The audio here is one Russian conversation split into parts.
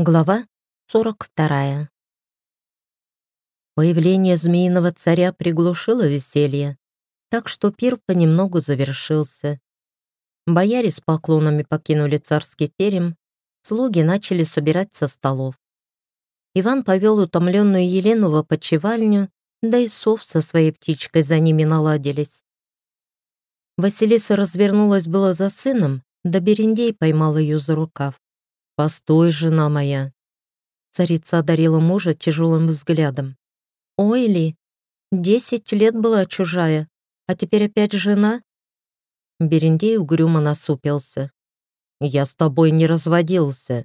Глава 42. Появление змеиного царя приглушило веселье, так что пир понемногу завершился. Бояре с поклонами покинули царский терем, слуги начали собирать со столов. Иван повел утомленную Елену в опочивальню, да и сов со своей птичкой за ними наладились. Василиса развернулась было за сыном, да Берендей поймал ее за рукав. «Постой, жена моя!» Царица одарила мужа тяжелым взглядом. «Ой ли, десять лет была чужая, а теперь опять жена?» Берендей угрюмо насупился. «Я с тобой не разводился».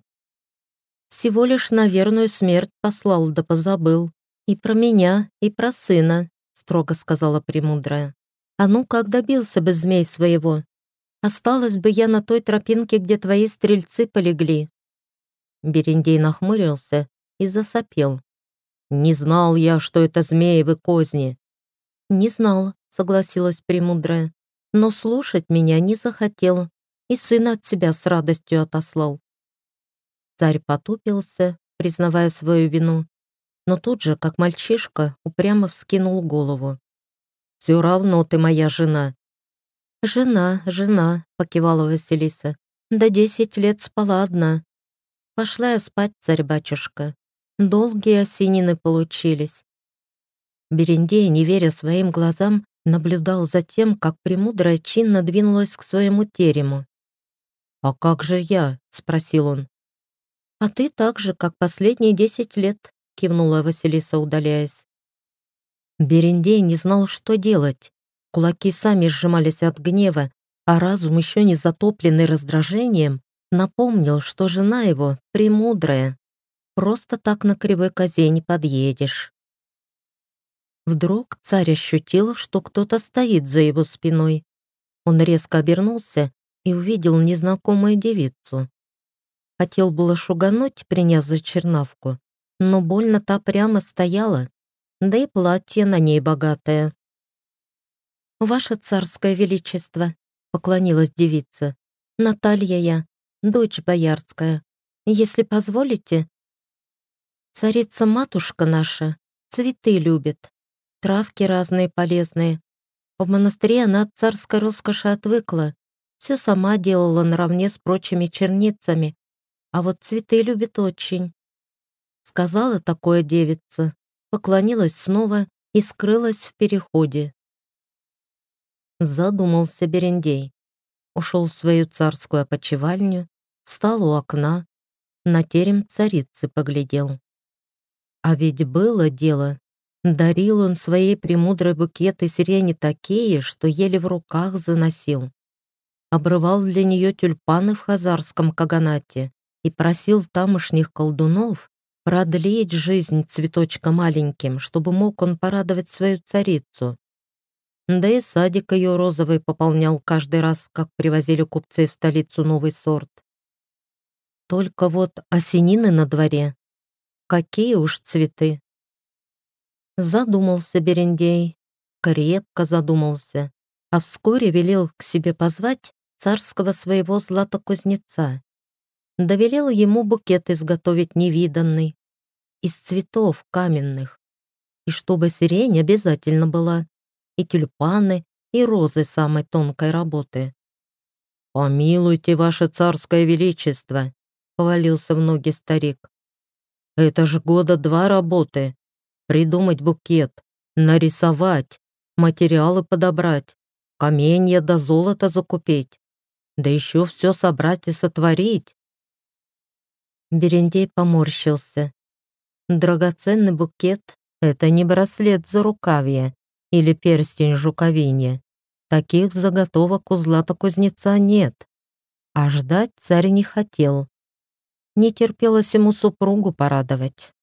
«Всего лишь на верную смерть послал да позабыл. И про меня, и про сына», строго сказала Премудрая. «А ну, как добился бы змей своего? Осталась бы я на той тропинке, где твои стрельцы полегли. Берендей нахмурился и засопел. «Не знал я, что это змеевы козни». «Не знала», — согласилась Премудрая. «Но слушать меня не захотел и сына от себя с радостью отослал». Царь потупился, признавая свою вину, но тут же, как мальчишка, упрямо вскинул голову. «Все равно ты моя жена». «Жена, жена», — покивала Василиса. «Да десять лет спала одна. Пошла я спать, царь-батюшка. Долгие осенины получились. Берендей, не веря своим глазам, наблюдал за тем, как премудрая чинно двинулась к своему терему. «А как же я?» — спросил он. «А ты так же, как последние десять лет», — кивнула Василиса, удаляясь. Берендей не знал, что делать. Кулаки сами сжимались от гнева, а разум, еще не затопленный раздражением, Напомнил, что жена его премудрая. Просто так на кривой козе не подъедешь. Вдруг царь ощутил, что кто-то стоит за его спиной. Он резко обернулся и увидел незнакомую девицу. Хотел было шугануть, приняв за чернавку, но больно та прямо стояла, да и платье на ней богатое. «Ваше царское величество», — поклонилась девица, — «Наталья я, дочь боярская. Если позволите...» Царица-матушка наша цветы любит, травки разные полезные. В монастыре она от царской роскоши отвыкла, все сама делала наравне с прочими черницами, а вот цветы любит очень. Сказала такое девица, поклонилась снова и скрылась в переходе. Задумался Берендей. Ушел в свою царскую опочивальню, встал у окна, на терем царицы поглядел. А ведь было дело. Дарил он своей премудрой букеты сирени такие, что еле в руках заносил. Обрывал для нее тюльпаны в хазарском каганате и просил тамошних колдунов продлить жизнь цветочка маленьким, чтобы мог он порадовать свою царицу. Да и садик ее розовый пополнял каждый раз, как привозили купцы в столицу новый сорт. Только вот осенины на дворе. Какие уж цветы. Задумался Берендей, крепко задумался, а вскоре велел к себе позвать царского своего златокузнеца. Довелел ему букет изготовить невиданный, из цветов каменных, и чтобы сирень обязательно была, и тюльпаны, и розы самой тонкой работы. «Помилуйте, ваше царское величество!» Повалился в ноги старик. «Это ж года два работы. Придумать букет, нарисовать, материалы подобрать, каменья до золота закупить, да еще все собрать и сотворить». Берендей поморщился. Драгоценный букет — это не браслет за рукавье или перстень жуковине. Таких заготовок у злата-кузнеца нет. А ждать царь не хотел не терпелось ему супругу порадовать.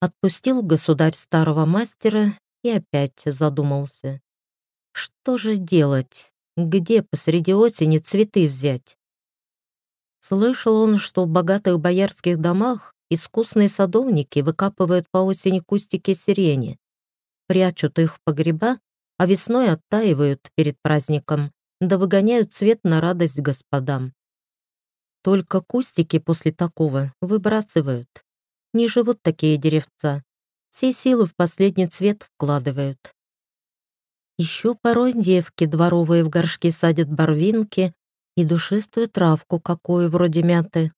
Отпустил государь старого мастера и опять задумался. Что же делать? Где посреди осени цветы взять? Слышал он, что в богатых боярских домах искусные садовники выкапывают по осени кустики сирени, прячут их в погреба, а весной оттаивают перед праздником, да выгоняют цвет на радость господам. Только кустики после такого выбрасывают. Не живут такие деревца. Все силы в последний цвет вкладывают. Еще порой девки дворовые в горшки садят барвинки и душистую травку какую, вроде мяты.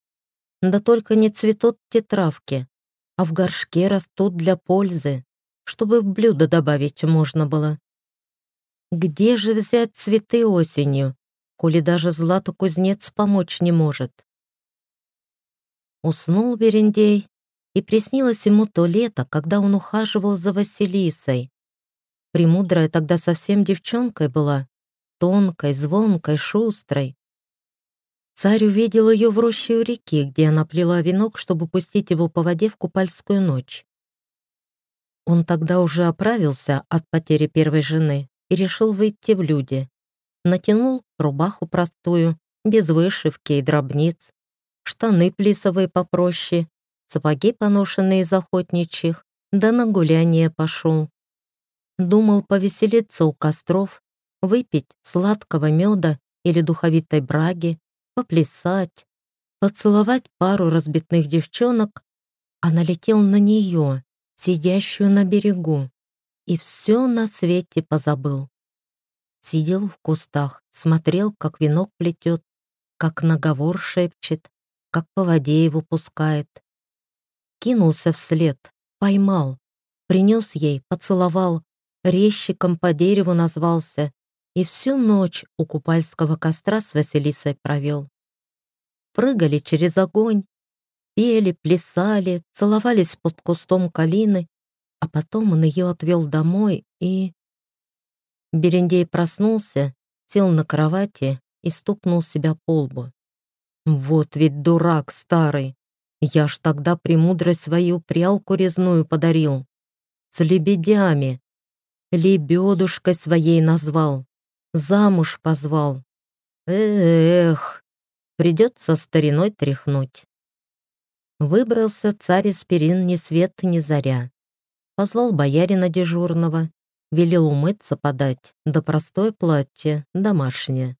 Да только не цветут те травки, а в горшке растут для пользы, чтобы в блюдо добавить можно было. Где же взять цветы осенью, коли даже злато-кузнец помочь не может? Уснул Берендей, и приснилось ему то лето, когда он ухаживал за Василисой. Премудрая тогда совсем девчонкой была, тонкой, звонкой, шустрой. Царь увидел ее в роще у реки, где она плела венок, чтобы пустить его по воде в купальскую ночь. Он тогда уже оправился от потери первой жены и решил выйти в люди. Натянул рубаху простую, без вышивки и дробниц, штаны плисовые попроще, сапоги поношенные из охотничьих, да на гуляние пошел. Думал повеселиться у костров, выпить сладкого меда или духовитой браги, поплясать, поцеловать пару разбитных девчонок, а налетел на нее, сидящую на берегу, и все на свете позабыл. Сидел в кустах, смотрел, как венок плетет, как наговор шепчет, как по воде его пускает. Кинулся вслед, поймал, принес ей, поцеловал, резчиком по дереву назвался и всю ночь у купальского костра с Василисой провел. Прыгали через огонь, пели, плясали, целовались под кустом калины, а потом он ее отвел домой и... Берендей проснулся, сел на кровати и стукнул себя по лбу. Вот ведь дурак старый! Я ж тогда премудрость свою прялку резную подарил. С лебедями. Лебедушкой своей назвал замуж позвал. Эх, придется стариной тряхнуть. Выбрался царь из перин ни свет ни заря. Позвал боярина дежурного, велел умыться подать, да простое платье, домашнее.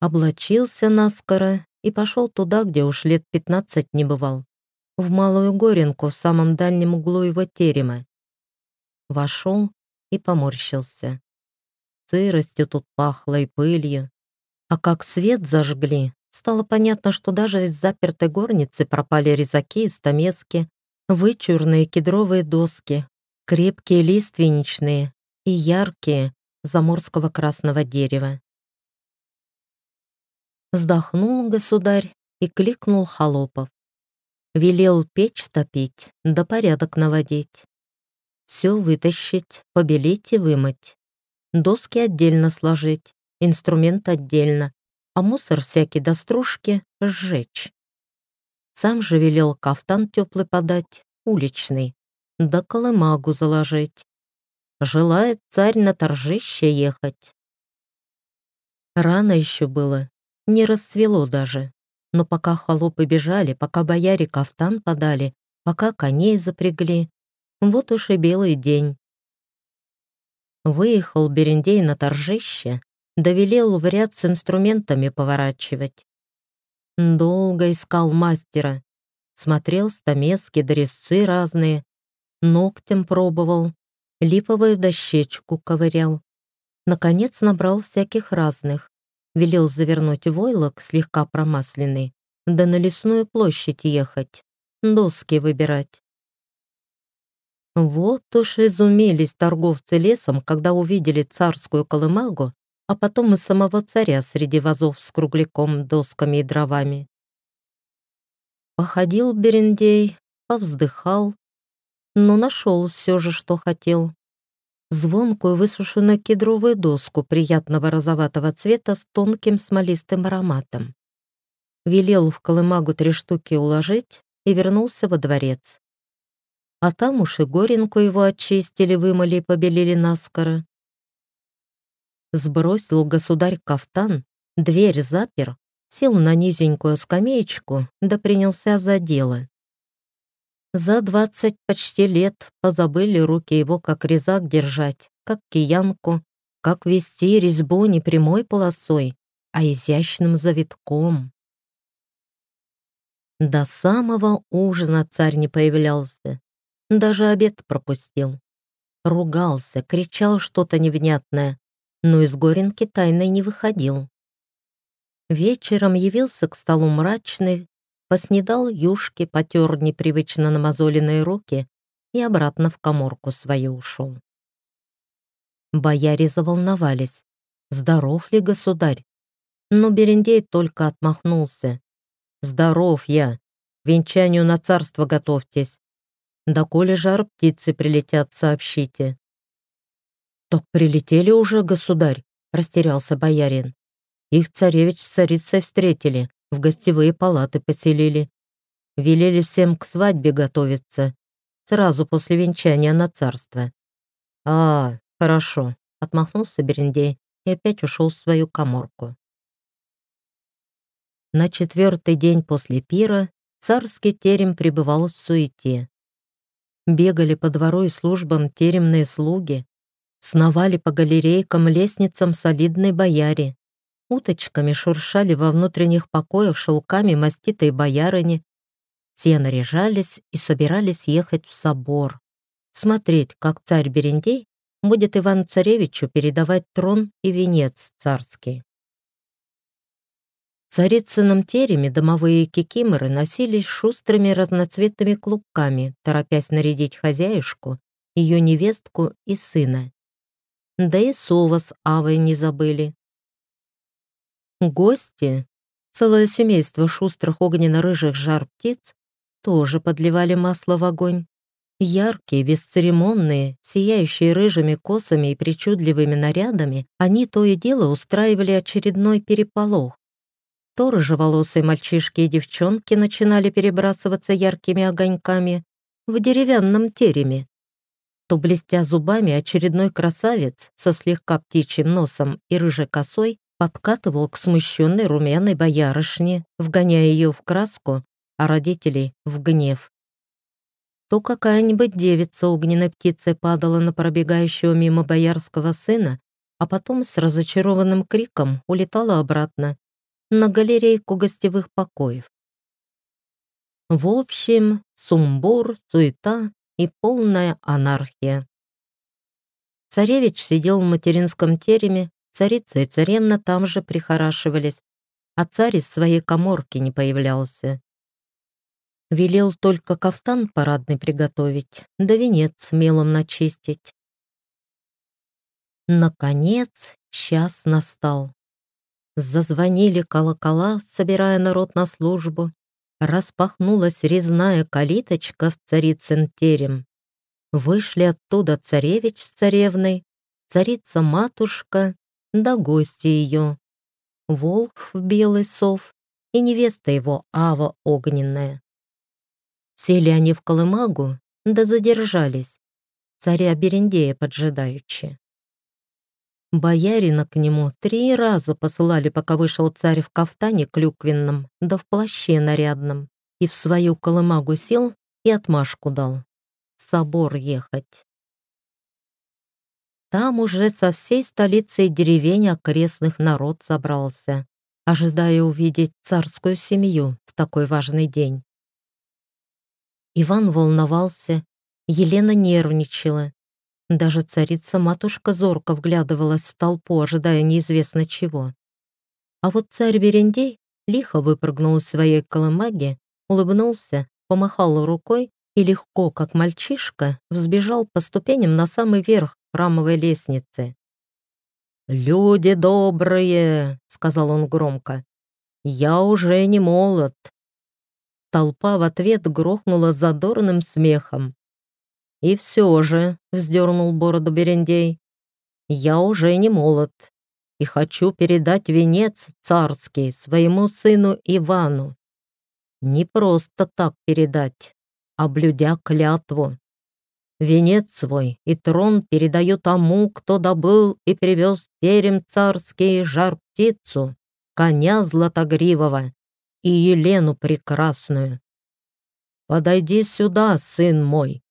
Облачился наскоро и пошел туда, где уж лет пятнадцать не бывал, в Малую Горенку, в самом дальнем углу его терема. Вошел и поморщился сыростью тут пахло и пылью. А как свет зажгли, стало понятно, что даже из запертой горницы пропали резаки и стамески, вычурные кедровые доски, крепкие лиственничные и яркие заморского красного дерева. Вздохнул государь и кликнул холопов. Велел печь топить, да порядок наводить. Все вытащить, побелить и вымыть доски отдельно сложить, инструмент отдельно, а мусор всякий до стружки сжечь. Сам же велел кафтан теплый подать, уличный, да колымагу заложить. Желает царь на торжище ехать. Рано еще было, не расцвело даже. Но пока холопы бежали, пока бояре кафтан подали, пока коней запрягли, вот уж и белый день. Выехал Берендей на торжище, довелел в ряд с инструментами поворачивать. Долго искал мастера, смотрел стамески, дрезцы разные, ногтем пробовал, липовую дощечку ковырял. Наконец набрал всяких разных, велел завернуть войлок слегка промасленный, да на лесную площадь ехать, доски выбирать. Вот уж изумились торговцы лесом, когда увидели царскую колымагу, а потом и самого царя среди вазов с кругляком, досками и дровами. Походил Берендей, повздыхал, но нашел все же, что хотел. Звонкую высушенную кедровую доску приятного розоватого цвета с тонким смолистым ароматом. Велел в колымагу три штуки уложить и вернулся во дворец а там уж и горенку его очистили, вымыли и побелили наскоро. Сбросил государь кафтан, дверь запер, сел на низенькую скамеечку, да принялся за дело. За двадцать почти лет позабыли руки его, как резак держать, как киянку, как вести резьбу не прямой полосой, а изящным завитком. До самого ужина царь не появлялся. Даже обед пропустил. Ругался, кричал что-то невнятное, но из горенки тайной не выходил. Вечером явился к столу мрачный, поснедал юшки, потер непривычно намазоленные руки и обратно в коморку свою ушел. Бояре заволновались. Здоров ли государь? Но Берендей только отмахнулся. Здоров я. Венчанию на царство готовьтесь. Да коли жар птицы прилетят, сообщите. Так прилетели уже, государь, растерялся боярин. Их царевич с царицей встретили, в гостевые палаты поселили. Велели всем к свадьбе готовиться, сразу после венчания на царство. А, хорошо, отмахнулся Берендей и опять ушел в свою коморку. На четвертый день после пира царский терем пребывал в суете. Бегали по двору и службам теремные слуги, сновали по галерейкам, лестницам солидной бояре, уточками шуршали во внутренних покоях шелками маститой боярыни, все наряжались и собирались ехать в собор, смотреть, как царь Берендей будет Ивану-царевичу передавать трон и венец царский. В царицыном тереме домовые кикиморы носились шустрыми разноцветными клубками, торопясь нарядить хозяюшку, ее невестку и сына. Да и Сова с Авой не забыли. Гости, целое семейство шустрых огненно-рыжих жар-птиц, тоже подливали масло в огонь. Яркие, бесцеремонные, сияющие рыжими косами и причудливыми нарядами, они то и дело устраивали очередной переполох. То рыжеволосые мальчишки и девчонки начинали перебрасываться яркими огоньками в деревянном тереме, то, блестя зубами, очередной красавец со слегка птичьим носом и рыжей косой подкатывал к смущенной румяной боярышне, вгоняя ее в краску, а родителей — в гнев то какая-нибудь девица огненной птицей падала на пробегающего мимо боярского сына, а потом с разочарованным криком улетала обратно на галерейку гостевых покоев. В общем, сумбур, суета и полная анархия. Царевич сидел в материнском тереме, царица и царевна там же прихорашивались, а царь из своей коморки не появлялся. Велел только кафтан парадный приготовить, да венец мелом начистить. Наконец, час настал. Зазвонили колокола, собирая народ на службу. Распахнулась резная калиточка в царицын терем. Вышли оттуда царевич с царевной, царица-матушка, да гости ее. Волк в белый сов и невеста его Ава огненная. Сели они в колымагу, да задержались, царя Берендея поджидаючи. Боярина к нему три раза посылали, пока вышел царь в кафтане клюквенном, да в плаще нарядном, и в свою колымагу сел и отмашку дал. Собор ехать. Там уже со всей столицы и деревень окрестных народ собрался, ожидая увидеть царскую семью в такой важный день. Иван волновался, Елена нервничала. Даже царица-матушка зорко вглядывалась в толпу, ожидая неизвестно чего. А вот царь Берендей лихо выпрыгнул из своей колымаги, улыбнулся, помахал рукой и легко, как мальчишка, взбежал по ступеням на самый верх храмовой лестницы. «Люди добрые!» — сказал он громко. «Я уже не молод, Толпа в ответ грохнула задорным смехом. «И все же», — вздернул бороду Берендей, — «я уже не молод и хочу передать венец царский своему сыну Ивану. Не просто так передать, а блюдя клятву. Венец свой и трон передаю тому, кто добыл и привез терем царский жар-птицу, коня златогривого, и Елену прекрасную. Подойди сюда, сын мой.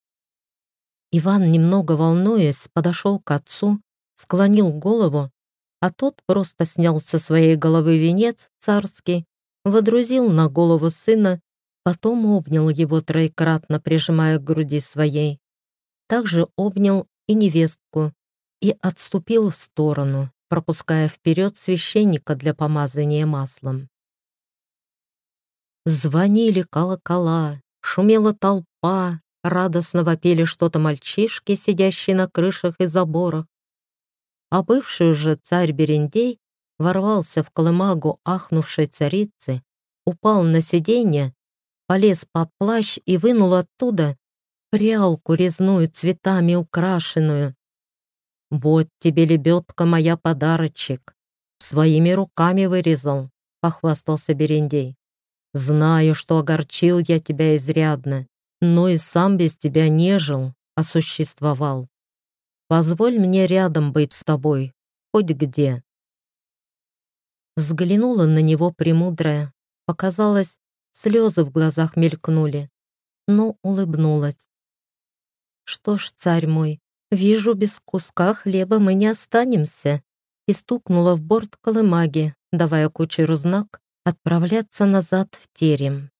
Иван, немного волнуясь, подошел к отцу, склонил голову, а тот просто снял со своей головы венец царский, водрузил на голову сына Потом обнял его троекратно, прижимая к груди своей. Также обнял и невестку и отступил в сторону, пропуская вперед священника для помазания маслом. Звонили колокола, шумела толпа, радостно вопили что-то мальчишки, сидящие на крышах и заборах. А бывший уже царь Берендей ворвался в колымагу ахнувшей царицы, упал на сиденье, полез под плащ и вынул оттуда прялку резную цветами украшенную. «Вот тебе, лебедка моя, подарочек. Своими руками вырезал», — похвастался Берендей. «Знаю, что огорчил я тебя изрядно, но и сам без тебя не жил, а существовал. Позволь мне рядом быть с тобой, хоть где». Взглянула на него премудрая. Показалось, слезы в глазах мелькнули, но улыбнулась. «Что ж, царь мой, вижу, без куска хлеба мы не останемся», и стукнула в борт колымаги, давая кучеру знак отправляться назад в терем.